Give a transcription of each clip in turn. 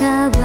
kau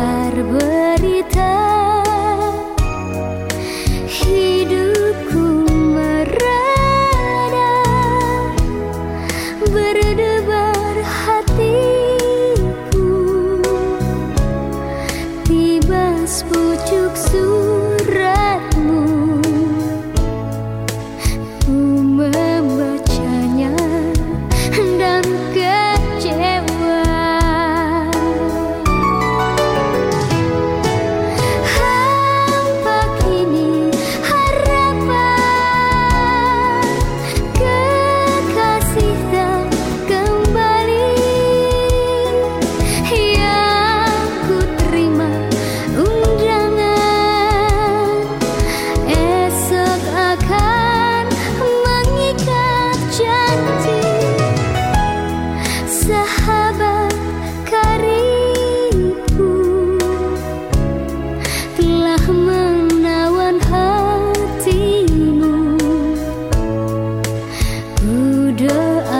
的爱。